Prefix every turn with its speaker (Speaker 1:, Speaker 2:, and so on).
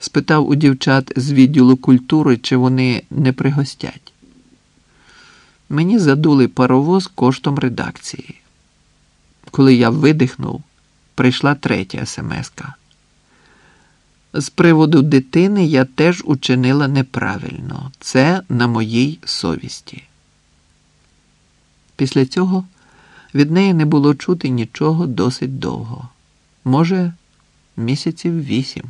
Speaker 1: Спитав у дівчат з відділу культури, чи вони не пригостять. Мені задули паровоз коштом редакції. Коли я видихнув, прийшла третя смска. З приводу дитини я теж учинила неправильно. Це на моїй совісті. Після цього від неї не було чути нічого досить довго. Може, місяців вісім.